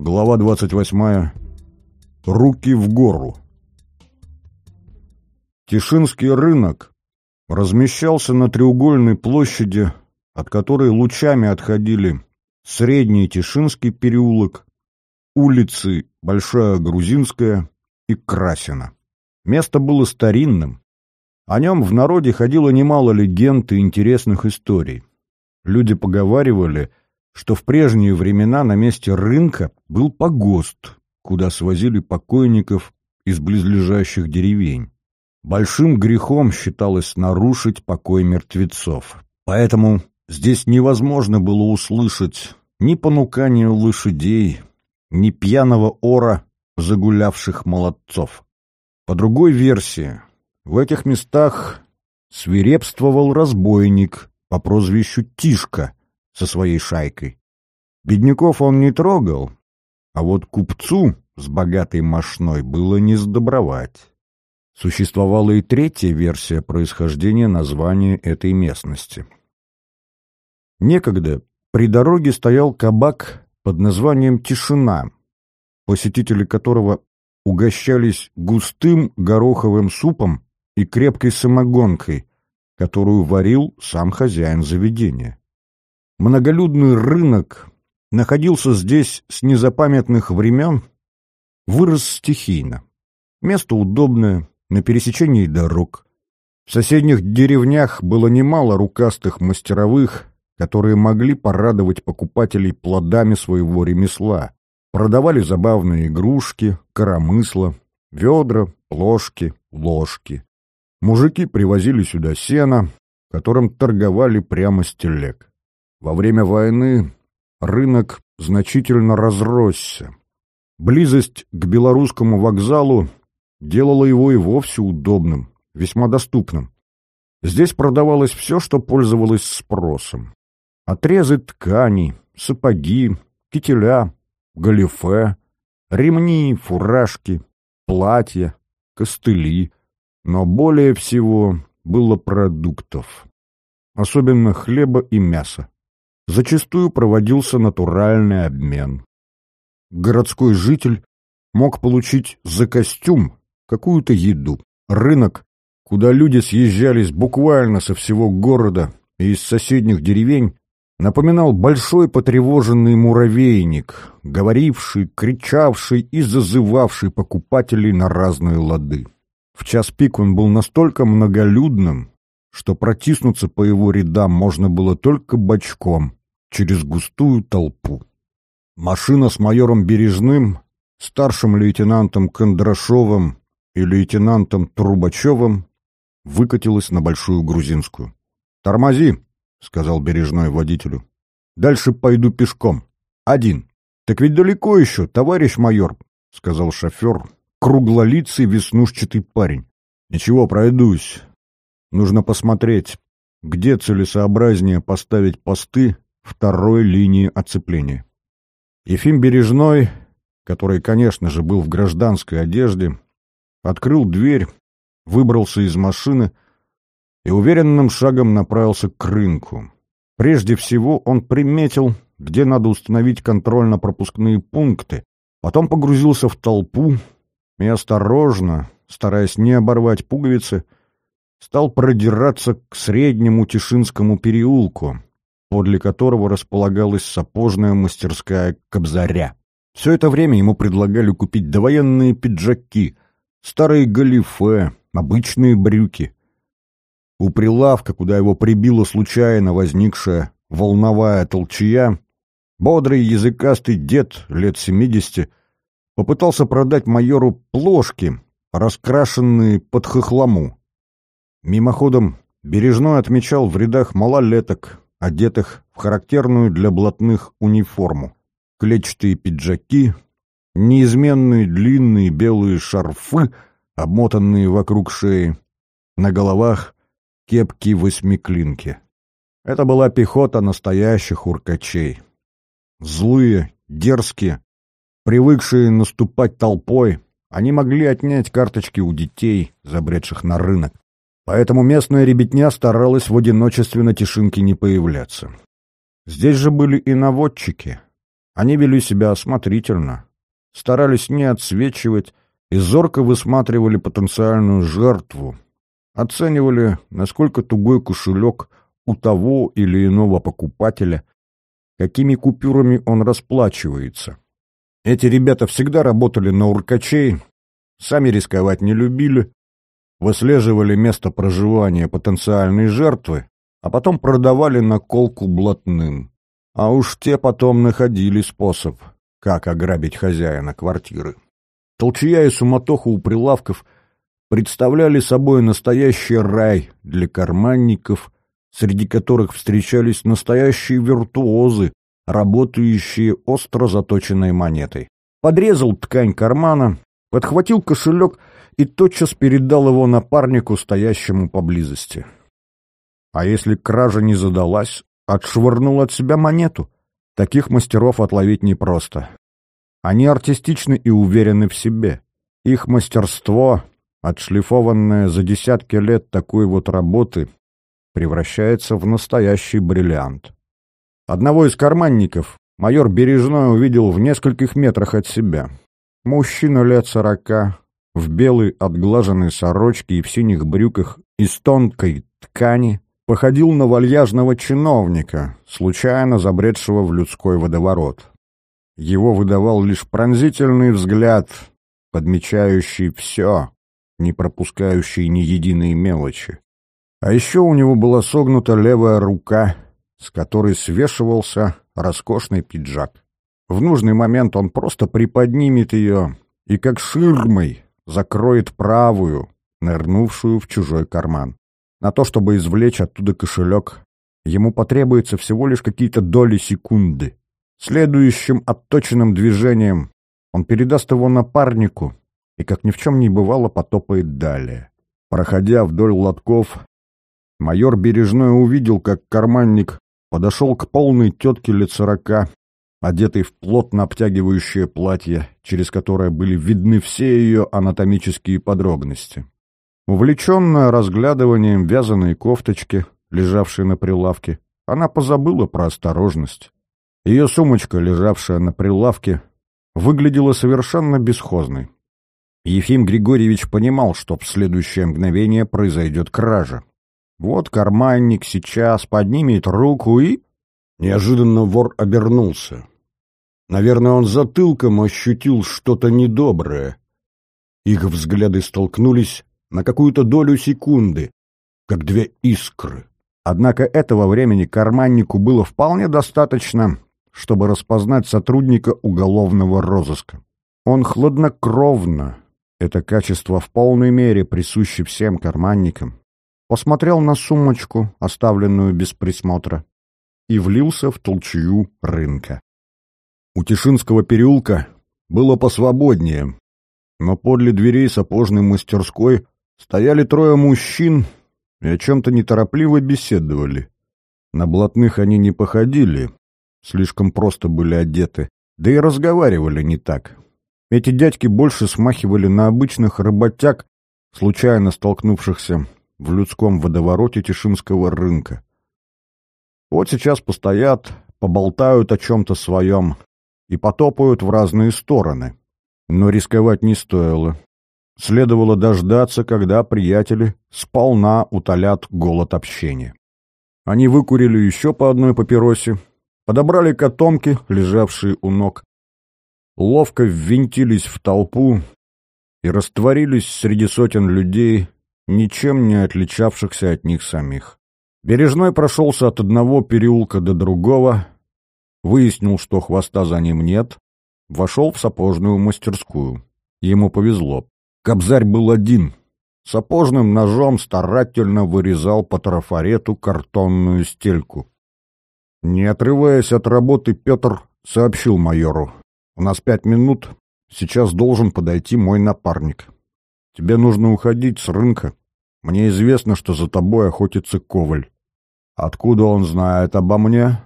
Глава 28. Руки в гору. Тишинский рынок размещался на треугольной площади, от которой лучами отходили Средний Тишинский переулок, улицы Большая Грузинская и Красина. Место было старинным. О нем в народе ходило немало легенд и интересных историй. Люди поговаривали, что в прежние времена на месте рынка был погост, куда свозили покойников из близлежащих деревень. Большим грехом считалось нарушить покой мертвецов. Поэтому здесь невозможно было услышать ни понукания лошадей, ни пьяного ора загулявших молодцов. По другой версии, в этих местах свирепствовал разбойник по прозвищу Тишка со своей шайкой. Бедняков он не трогал, а вот купцу с богатой мошной было не сдобровать. Существовала и третья версия происхождения названия этой местности. Некогда при дороге стоял кабак под названием «Тишина», посетители которого угощались густым гороховым супом и крепкой самогонкой, которую варил сам хозяин заведения. Многолюдный рынок находился здесь с незапамятных времен, вырос стихийно. Место удобное, на пересечении дорог. В соседних деревнях было немало рукастых мастеровых, которые могли порадовать покупателей плодами своего ремесла. Продавали забавные игрушки, коромысла, ведра, плошки, ложки. Мужики привозили сюда сено, которым торговали прямо с телег. Во время войны рынок значительно разросся. Близость к белорусскому вокзалу делала его и вовсе удобным, весьма доступным. Здесь продавалось все, что пользовалось спросом. Отрезы тканей, сапоги, кителя, галифе, ремни, фуражки, платья, костыли. Но более всего было продуктов. Особенно хлеба и мяса. Зачастую проводился натуральный обмен. Городской житель мог получить за костюм какую-то еду. Рынок, куда люди съезжались буквально со всего города и из соседних деревень, напоминал большой потревоженный муравейник, говоривший, кричавший и зазывавший покупателей на разные лады. В час пик он был настолько многолюдным, что протиснуться по его рядам можно было только бочком, через густую толпу. Машина с майором Бережным, старшим лейтенантом Кондрашовым и лейтенантом Трубачевым выкатилась на Большую Грузинскую. «Тормози!» — сказал Бережной водителю. «Дальше пойду пешком. Один». «Так ведь далеко еще, товарищ майор», — сказал шофер, круглолицый веснушчатый парень. «Ничего, пройдусь. Нужно посмотреть, где целесообразнее поставить посты второй линии оцепления». Ефим Бережной, который, конечно же, был в гражданской одежде, открыл дверь, выбрался из машины — и уверенным шагом направился к рынку. Прежде всего он приметил, где надо установить контрольно-пропускные пункты, потом погрузился в толпу и осторожно, стараясь не оборвать пуговицы, стал продираться к среднему Тишинскому переулку, подле которого располагалась сапожная мастерская Кобзаря. Все это время ему предлагали купить довоенные пиджаки, старые галифе, обычные брюки. У прилавка, куда его прибила случайно возникшая волновая толчья, бодрый языкастый дед лет семидесяти попытался продать майору плошки, раскрашенные под хохлому. Мимоходом Бережной отмечал в рядах малолеток, одетых в характерную для блатных униформу. Клетчатые пиджаки, неизменные длинные белые шарфы, обмотанные вокруг шеи, на головах кепки-восьмиклинки. Это была пехота настоящих уркачей. Злые, дерзкие, привыкшие наступать толпой, они могли отнять карточки у детей, забредших на рынок. Поэтому местная ребятня старалась в одиночестве на Тишинке не появляться. Здесь же были и наводчики. Они вели себя осмотрительно, старались не отсвечивать и зорко высматривали потенциальную жертву, оценивали, насколько тугой кошелек у того или иного покупателя, какими купюрами он расплачивается. Эти ребята всегда работали на уркачей, сами рисковать не любили, выслеживали место проживания потенциальной жертвы, а потом продавали наколку блатным. А уж те потом находили способ, как ограбить хозяина квартиры. Толчья и суматоха у прилавков представляли собой настоящий рай для карманников, среди которых встречались настоящие виртуозы, работающие остро заточенной монетой. Подрезал ткань кармана, подхватил кошелек и тотчас передал его напарнику, стоящему поблизости. А если кража не задалась, отшвырнул от себя монету. Таких мастеров отловить непросто. Они артистичны и уверены в себе. Их мастерство, отшлифованное за десятки лет такой вот работы, превращается в настоящий бриллиант. Одного из карманников майор Бережной увидел в нескольких метрах от себя. Мужчина лет сорока, в белой отглаженной сорочке и в синих брюках из тонкой ткани, походил на вальяжного чиновника, случайно забредшего в людской водоворот. Его выдавал лишь пронзительный взгляд, подмечающий все, не пропускающий ни единой мелочи. А еще у него была согнута левая рука, с которой свешивался роскошный пиджак. В нужный момент он просто приподнимет ее и как ширмой закроет правую, нырнувшую в чужой карман. На то, чтобы извлечь оттуда кошелек, ему потребуется всего лишь какие-то доли секунды. Следующим отточенным движением он передаст его напарнику и, как ни в чем не бывало, потопает далее. Проходя вдоль лотков, майор Бережной увидел, как карманник подошел к полной тетке лет сорока, одетой в плотно обтягивающее платье, через которое были видны все ее анатомические подробности. Увлеченная разглядыванием вязаной кофточки, лежавшей на прилавке, она позабыла про осторожность. Ее сумочка, лежавшая на прилавке, выглядела совершенно бесхозной. Ефим Григорьевич понимал, что в следующее мгновение произойдет кража. Вот карманник сейчас поднимет руку и... Неожиданно вор обернулся. Наверное, он затылком ощутил что-то недоброе. Их взгляды столкнулись, на какую-то долю секунды, как две искры. Однако этого времени карманнику было вполне достаточно, чтобы распознать сотрудника уголовного розыска. Он хладнокровно, это качество в полной мере присуще всем карманникам, посмотрел на сумочку, оставленную без присмотра, и влился в толчью рынка. У Тишинского переулка было посвободнее, но подле дверей сапожной мастерской Стояли трое мужчин и о чем-то неторопливо беседовали. На блатных они не походили, слишком просто были одеты, да и разговаривали не так. Эти дядьки больше смахивали на обычных работяг, случайно столкнувшихся в людском водовороте Тишинского рынка. Вот сейчас постоят, поболтают о чем-то своем и потопают в разные стороны. Но рисковать не стоило. Следовало дождаться, когда приятели сполна утолят голод общения. Они выкурили еще по одной папиросе, подобрали котомки, лежавшие у ног, ловко ввинтились в толпу и растворились среди сотен людей, ничем не отличавшихся от них самих. Бережной прошелся от одного переулка до другого, выяснил, что хвоста за ним нет, вошел в сапожную мастерскую. Ему повезло. Кобзарь был один. Сапожным ножом старательно вырезал по трафарету картонную стельку. Не отрываясь от работы, Петр сообщил майору. «У нас пять минут. Сейчас должен подойти мой напарник. Тебе нужно уходить с рынка. Мне известно, что за тобой охотится Коваль. Откуда он знает обо мне?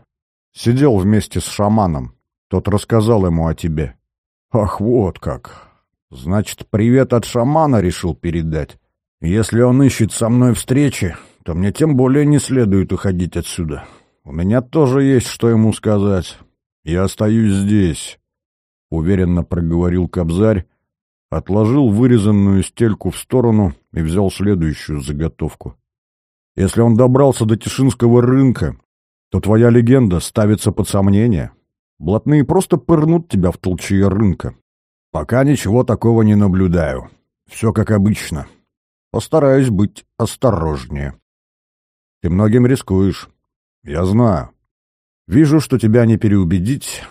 Сидел вместе с шаманом. Тот рассказал ему о тебе. Ах, вот как. Значит, привет от шамана решил передать. Если он ищет со мной встречи, то мне тем более не следует уходить отсюда. У меня тоже есть что ему сказать. «Я остаюсь здесь», — уверенно проговорил Кобзарь, отложил вырезанную стельку в сторону и взял следующую заготовку. «Если он добрался до Тишинского рынка, то твоя легенда ставится под сомнение. Блатные просто пырнут тебя в толчье рынка. Пока ничего такого не наблюдаю. Все как обычно. Постараюсь быть осторожнее. Ты многим рискуешь. Я знаю. Вижу, что тебя не переубедить.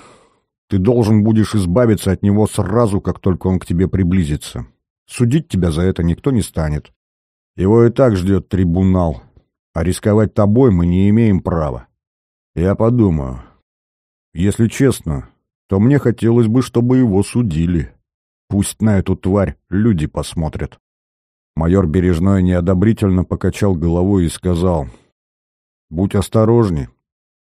Ты должен будешь избавиться от него сразу, как только он к тебе приблизится. Судить тебя за это никто не станет. Его и так ждет трибунал. А рисковать тобой мы не имеем права. Я подумаю. Если честно, то мне хотелось бы, чтобы его судили. Пусть на эту тварь люди посмотрят. Майор Бережной неодобрительно покачал головой и сказал, «Будь осторожней,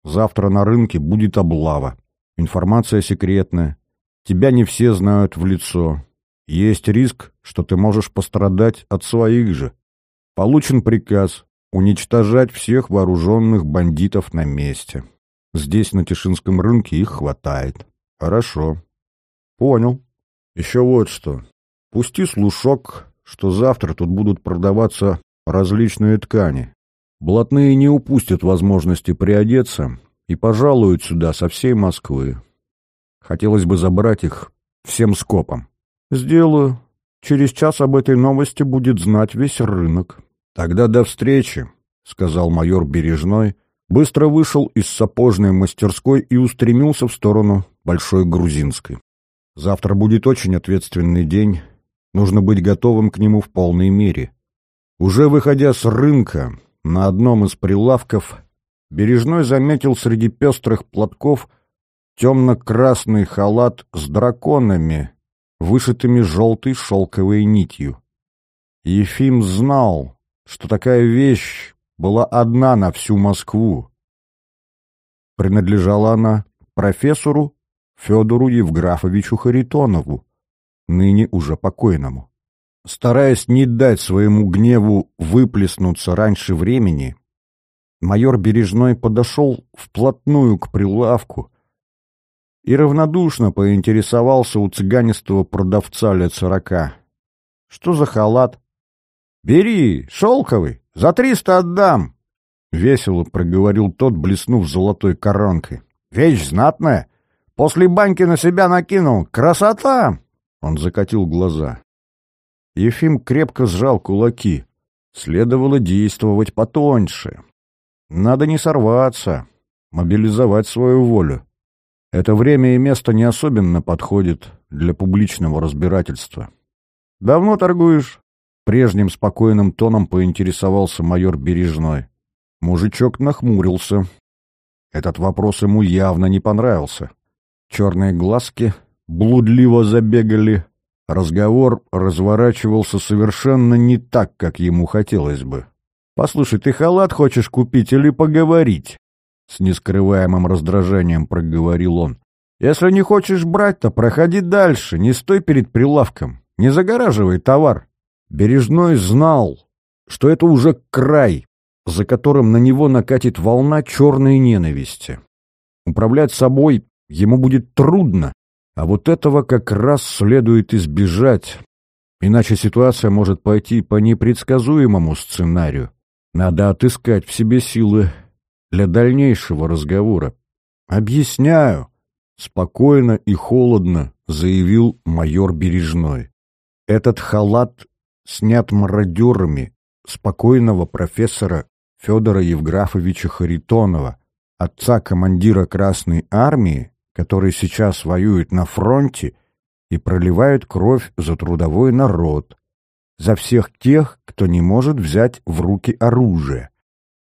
Завтра на рынке будет облава. Информация секретная. Тебя не все знают в лицо. Есть риск, что ты можешь пострадать от своих же. Получен приказ уничтожать всех вооруженных бандитов на месте. Здесь, на Тишинском рынке, их хватает. Хорошо. Понял. Еще вот что. Пусти слушок, что завтра тут будут продаваться различные ткани. Блатные не упустят возможности приодеться и пожалуют сюда со всей Москвы. Хотелось бы забрать их всем скопом. Сделаю. Через час об этой новости будет знать весь рынок. Тогда до встречи, — сказал майор Бережной, быстро вышел из сапожной мастерской и устремился в сторону Большой Грузинской. Завтра будет очень ответственный день, нужно быть готовым к нему в полной мере. Уже выходя с рынка, на одном из прилавков Бережной заметил среди пестрых платков темно-красный халат с драконами, вышитыми желтой шелковой нитью. Ефим знал, что такая вещь была одна на всю Москву. Принадлежала она профессору Федору Евграфовичу Харитонову, ныне уже покойному. Стараясь не дать своему гневу выплеснуться раньше времени, майор Бережной подошел вплотную к прилавку и равнодушно поинтересовался у цыганистого продавца лет сорока. — Что за халат? — Бери, шелковый, за триста отдам! — весело проговорил тот, блеснув золотой коронкой. — Вещь знатная! После баньки на себя накинул. Красота! Он закатил глаза. Ефим крепко сжал кулаки. Следовало действовать потоньше. Надо не сорваться, мобилизовать свою волю. Это время и место не особенно подходит для публичного разбирательства. «Давно торгуешь?» Прежним спокойным тоном поинтересовался майор Бережной. Мужичок нахмурился. Этот вопрос ему явно не понравился. Черные глазки блудливо забегали, Разговор разворачивался совершенно не так, как ему хотелось бы. «Послушай, ты халат хочешь купить или поговорить?» С нескрываемым раздражением проговорил он. «Если не хочешь брать, то проходи дальше, не стой перед прилавком, не загораживай товар». Бережной знал, что это уже край, за которым на него накатит волна черной ненависти. Управлять собой ему будет трудно, а вот этого как раз следует избежать, иначе ситуация может пойти по непредсказуемому сценарию. Надо отыскать в себе силы для дальнейшего разговора. «Объясняю», — спокойно и холодно заявил майор Бережной. «Этот халат снят мародерами спокойного профессора Федора Евграфовича Харитонова, отца командира Красной Армии, который сейчас воюет на фронте и проливает кровь за трудовой народ, за всех тех, кто не может взять в руки оружие.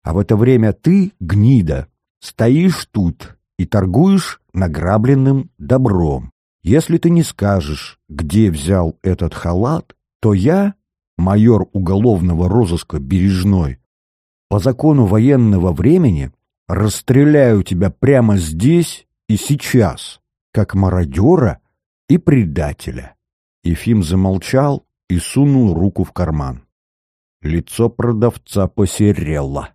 А в это время ты, гнида, стоишь тут и торгуешь награбленным добром. Если ты не скажешь, где взял этот халат, то я, майор уголовного розыска Бережной, по закону военного времени расстреляю тебя прямо здесь и сейчас, как мародера и предателя. Ефим замолчал и сунул руку в карман. Лицо продавца посерело.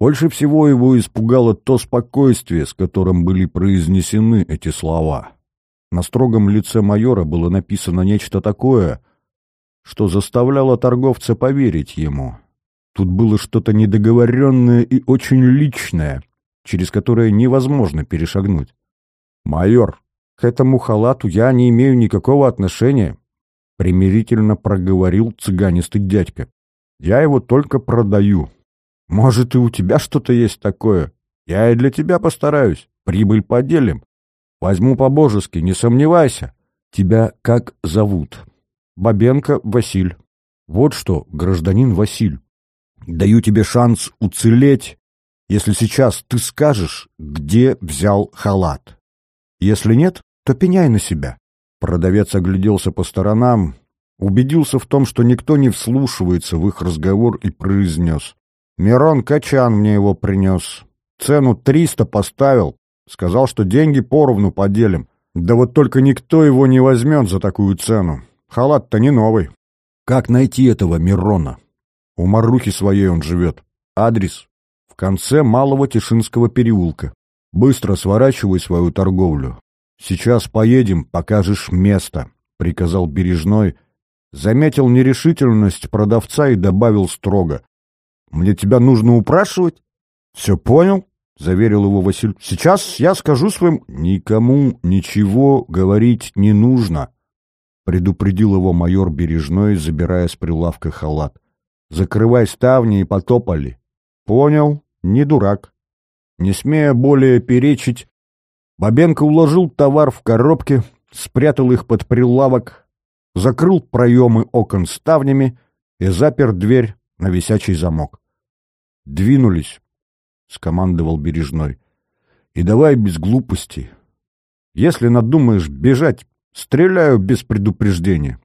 Больше всего его испугало то спокойствие, с которым были произнесены эти слова. На строгом лице майора было написано нечто такое, что заставляло торговца поверить ему. Тут было что-то недоговоренное и очень личное, через которое невозможно перешагнуть. «Майор, к этому халату я не имею никакого отношения», — примирительно проговорил цыганистый дядька. «Я его только продаю. Может, и у тебя что-то есть такое? Я и для тебя постараюсь. Прибыль поделим. Возьму по-божески, не сомневайся. Тебя как зовут?» «Бабенко Василь». «Вот что, гражданин Василь, даю тебе шанс уцелеть, если сейчас ты скажешь, где взял халат. Если нет, то пеняй на себя». Продавец огляделся по сторонам, убедился в том, что никто не вслушивается в их разговор и произнес. «Мирон Качан мне его принес. Цену триста поставил. Сказал, что деньги поровну поделим. Да вот только никто его не возьмет за такую цену. Халат-то не новый. Как найти этого Мирона? У Марухи своей он живет. Адрес в конце Малого Тишинского переулка. Быстро сворачивай свою торговлю. Сейчас поедем, покажешь место, — приказал Бережной. Заметил нерешительность продавца и добавил строго. Мне тебя нужно упрашивать? Все понял? — заверил его Василь. Сейчас я скажу своим... Никому ничего говорить не нужно, — предупредил его майор Бережной, забирая с прилавка халат. Закрывай ставни и потопали. Понял, не дурак. Не смея более перечить, Бабенко уложил товар в коробки, спрятал их под прилавок, закрыл проемы окон ставнями и запер дверь на висячий замок. «Двинулись», — скомандовал Бережной. «И давай без глупостей. Если надумаешь бежать, стреляю без предупреждения».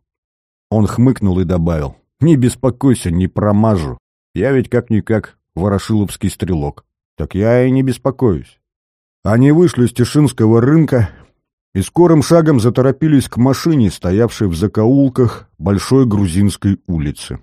Он хмыкнул и добавил. Не беспокойся, не промажу. Я ведь как-никак ворошиловский стрелок. Так я и не беспокоюсь. Они вышли с Тишинского рынка и скорым шагом заторопились к машине, стоявшей в закоулках Большой Грузинской улицы.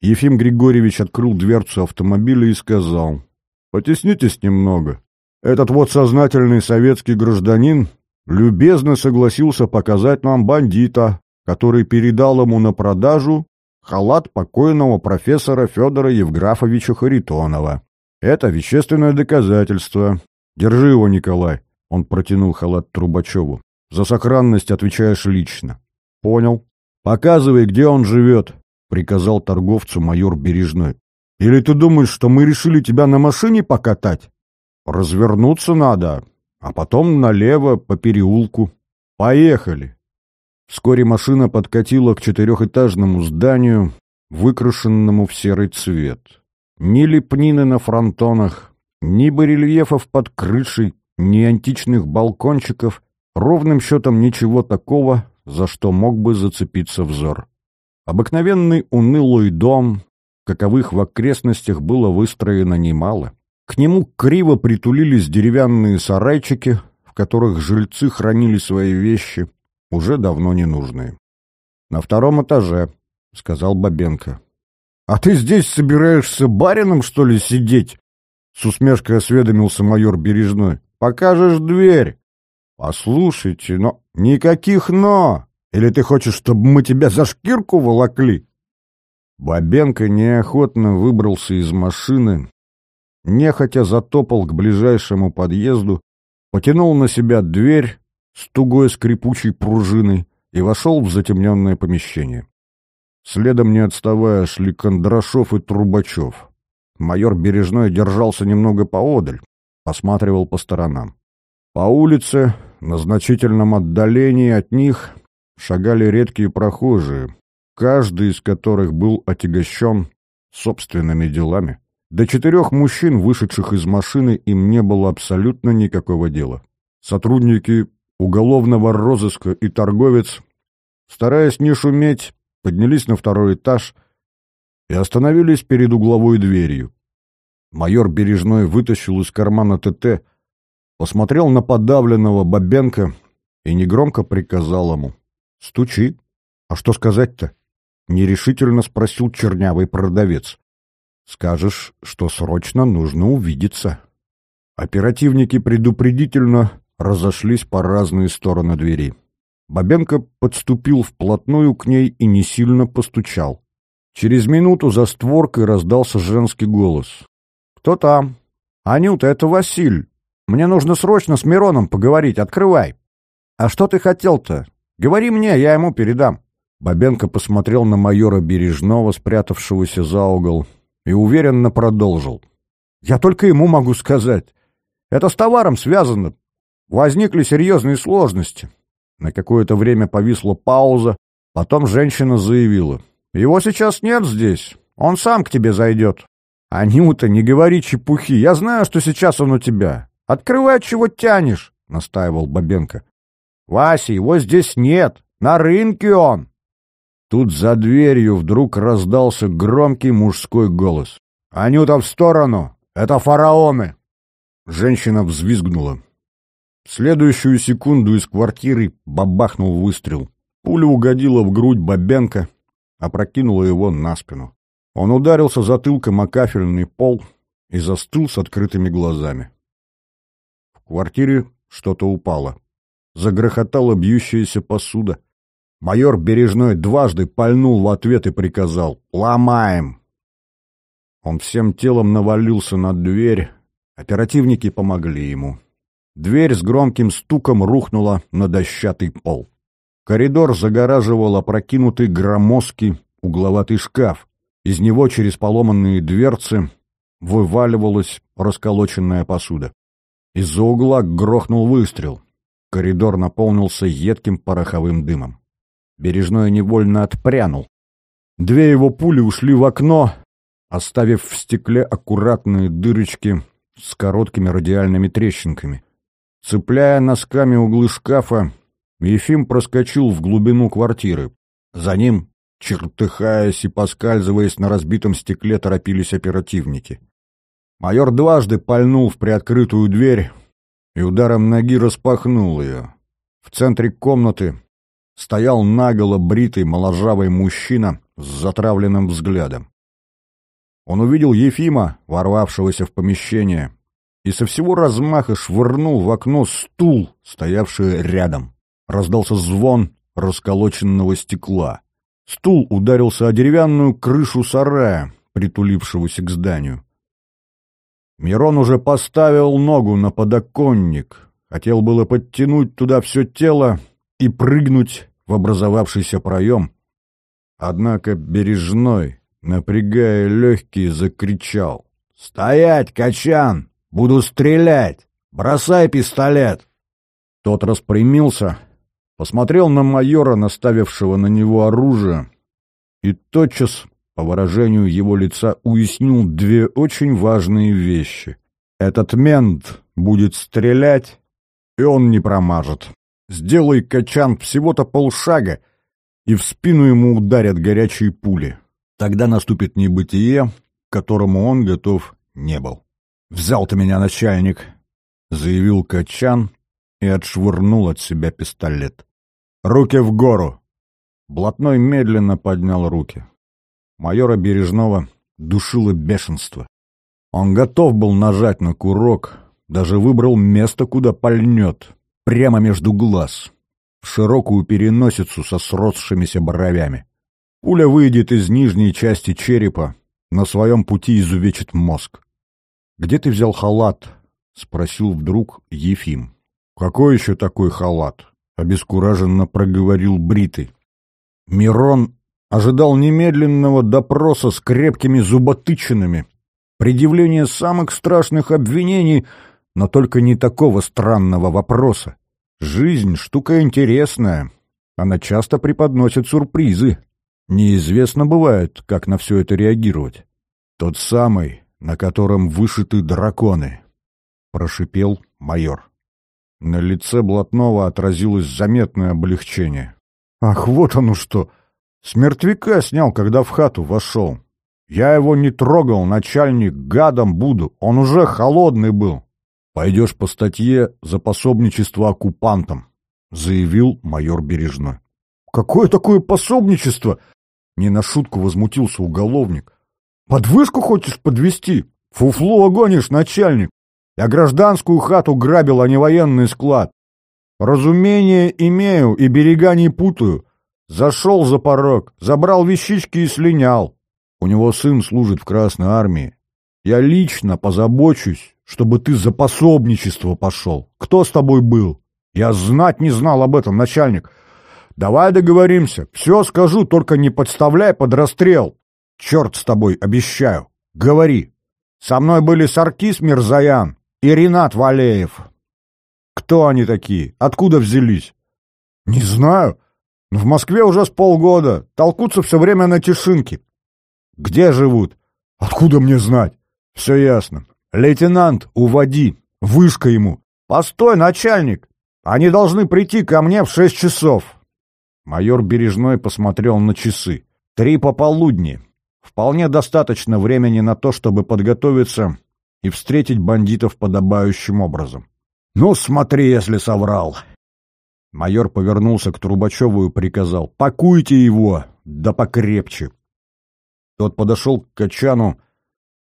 Ефим Григорьевич открыл дверцу автомобиля и сказал, «Потеснитесь немного. Этот вот сознательный советский гражданин любезно согласился показать нам бандита, который передал ему на продажу халат покойного профессора Федора Евграфовича Харитонова. Это вещественное доказательство. Держи его, Николай. Он протянул халат Трубачеву. За сохранность отвечаешь лично. Понял. Показывай, где он живет, приказал торговцу майор Бережной. Или ты думаешь, что мы решили тебя на машине покатать? Развернуться надо, а потом налево по переулку. Поехали. Вскоре машина подкатила к четырехэтажному зданию, выкрашенному в серый цвет. Ни лепнины на фронтонах, ни барельефов под крышей, ни античных балкончиков, ровным счетом ничего такого, за что мог бы зацепиться взор. Обыкновенный унылый дом, каковых в окрестностях было выстроено немало. К нему криво притулились деревянные сарайчики, в которых жильцы хранили свои вещи, уже давно не нужные. «На втором этаже», — сказал Бабенко. «А ты здесь собираешься барином, что ли, сидеть?» С усмешкой осведомился майор Бережной. «Покажешь дверь!» «Послушайте, но...» «Никаких «но!» Или ты хочешь, чтобы мы тебя за шкирку волокли?» Бабенко неохотно выбрался из машины, нехотя затопал к ближайшему подъезду, потянул на себя дверь, с тугой скрипучей пружиной и вошел в затемненное помещение. Следом, не отставая, шли Кондрашов и Трубачев. Майор Бережной держался немного поодаль, посматривал по сторонам. По улице, на значительном отдалении от них, шагали редкие прохожие, каждый из которых был отягощен собственными делами. До четырех мужчин, вышедших из машины, им не было абсолютно никакого дела. Сотрудники уголовного розыска и торговец, стараясь не шуметь, поднялись на второй этаж и остановились перед угловой дверью. Майор Бережной вытащил из кармана ТТ, посмотрел на подавленного Бабенко и негромко приказал ему «Стучи». «А что сказать-то?» — нерешительно спросил чернявый продавец. Скажешь, что срочно нужно увидеться. Оперативники предупредительно разошлись по разные стороны двери. Бабенко подступил вплотную к ней и не сильно постучал. Через минуту за створкой раздался женский голос. «Кто там?» «Анюта, это Василь. Мне нужно срочно с Мироном поговорить. Открывай». «А что ты хотел-то? Говори мне, я ему передам». Бабенко посмотрел на майора Бережного, спрятавшегося за угол, и уверенно продолжил. «Я только ему могу сказать. Это с товаром связано. Возникли серьезные сложности. На какое-то время повисла пауза, потом женщина заявила. «Его сейчас нет здесь, он сам к тебе зайдет». «Анюта, не говори чепухи, я знаю, что сейчас он у тебя. Открывай, чего тянешь», — настаивал Бабенко. «Вася, его здесь нет, на рынке он». Тут за дверью вдруг раздался громкий мужской голос. «Анюта, в сторону! Это фараоны!» Женщина взвизгнула. В следующую секунду из квартиры бабахнул выстрел. Пуля угодила в грудь Бабенко, опрокинула его на спину. Он ударился затылком о кафельный пол и застыл с открытыми глазами. В квартире что-то упало. Загрохотала бьющаяся посуда. Майор Бережной дважды пальнул в ответ и приказал «Ломаем!». Он всем телом навалился на дверь, оперативники помогли ему. Дверь с громким стуком рухнула на дощатый пол. Коридор загораживал опрокинутый громоздкий угловатый шкаф. Из него через поломанные дверцы вываливалась расколоченная посуда. Из-за угла грохнул выстрел. Коридор наполнился едким пороховым дымом. Бережной невольно отпрянул. Две его пули ушли в окно, оставив в стекле аккуратные дырочки с короткими радиальными трещинками. Цепляя носками углы шкафа, Ефим проскочил в глубину квартиры. За ним, чертыхаясь и поскальзываясь на разбитом стекле, торопились оперативники. Майор дважды пальнул в приоткрытую дверь и ударом ноги распахнул ее. В центре комнаты стоял наголо бритый моложавый мужчина с затравленным взглядом. Он увидел Ефима, ворвавшегося в помещение, и со всего размаха швырнул в окно стул, стоявший рядом. Раздался звон расколоченного стекла. Стул ударился о деревянную крышу сарая, притулившегося к зданию. Мирон уже поставил ногу на подоконник, хотел было подтянуть туда все тело и прыгнуть в образовавшийся проем. Однако Бережной, напрягая легкие, закричал. «Стоять, Качан! Буду стрелять! Бросай пистолет!» Тот распрямился, посмотрел на майора, наставившего на него оружие, и тотчас, по выражению его лица, уяснил две очень важные вещи. Этот мент будет стрелять, и он не промажет. Сделай качан всего-то полшага, и в спину ему ударят горячие пули. Тогда наступит небытие, к которому он готов не был. «Взял ты меня, начальник!» — заявил Качан и отшвырнул от себя пистолет. «Руки в гору!» Блатной медленно поднял руки. Майора Бережного душило бешенство. Он готов был нажать на курок, даже выбрал место, куда пальнет, прямо между глаз, в широкую переносицу со сросшимися бровями. Пуля выйдет из нижней части черепа, на своем пути изувечит мозг. «Где ты взял халат?» — спросил вдруг Ефим. «Какой еще такой халат?» — обескураженно проговорил Бритый. Мирон ожидал немедленного допроса с крепкими зуботычинами, предъявления самых страшных обвинений, но только не такого странного вопроса. Жизнь — штука интересная, она часто преподносит сюрпризы. Неизвестно бывает, как на все это реагировать. Тот самый, на котором вышиты драконы», — прошипел майор. На лице блатного отразилось заметное облегчение. «Ах, вот оно что! С мертвяка снял, когда в хату вошел. Я его не трогал, начальник, гадом буду, он уже холодный был. Пойдешь по статье за пособничество оккупантам», — заявил майор Бережной. «Какое такое пособничество?» Не на шутку возмутился уголовник. Подвышку хочешь подвести? Фуфло гонишь, начальник. Я гражданскую хату грабил, а не военный склад. Разумение имею и берега не путаю. Зашел за порог, забрал вещички и слинял. У него сын служит в Красной армии. Я лично позабочусь, чтобы ты за пособничество пошел. Кто с тобой был? Я знать не знал об этом, начальник. Давай договоримся. Все скажу, только не подставляй под расстрел. Черт с тобой, обещаю. Говори. Со мной были Саркис Мирзаян и Ренат Валеев. Кто они такие? Откуда взялись? Не знаю. В Москве уже с полгода. Толкутся все время на Тишинке. Где живут? Откуда мне знать? Все ясно. Лейтенант, уводи. Вышка ему. Постой, начальник. Они должны прийти ко мне в шесть часов. Майор Бережной посмотрел на часы. Три пополудни. Вполне достаточно времени на то, чтобы подготовиться и встретить бандитов подобающим образом. «Ну, смотри, если соврал!» Майор повернулся к Трубачеву и приказал «Пакуйте его, да покрепче!» Тот подошел к Качану,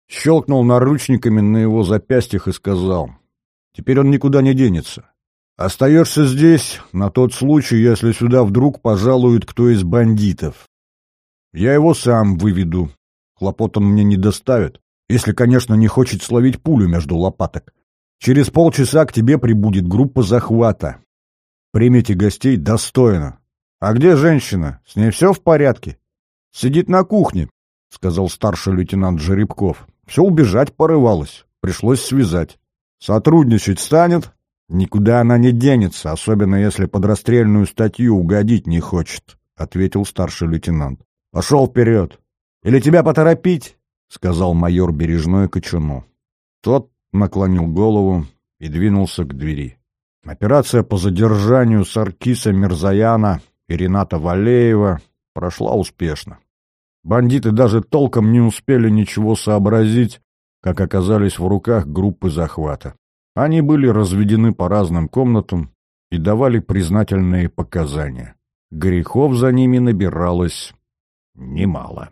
щелкнул наручниками на его запястьях и сказал «Теперь он никуда не денется. Остаешься здесь на тот случай, если сюда вдруг пожалует кто из бандитов. Я его сам выведу. Хлопот он мне не доставит, если, конечно, не хочет словить пулю между лопаток. Через полчаса к тебе прибудет группа захвата. Примите гостей достойно. А где женщина? С ней все в порядке? Сидит на кухне, — сказал старший лейтенант Жеребков. Все убежать порывалось. Пришлось связать. Сотрудничать станет? Никуда она не денется, особенно если под расстрельную статью угодить не хочет, — ответил старший лейтенант. Пошел вперед. Или тебя поторопить? — сказал майор Бережной Кочуну. Тот наклонил голову и двинулся к двери. Операция по задержанию Саркиса Мирзаяна и Рената Валеева прошла успешно. Бандиты даже толком не успели ничего сообразить, как оказались в руках группы захвата. Они были разведены по разным комнатам и давали признательные показания. Грехов за ними набиралось немало.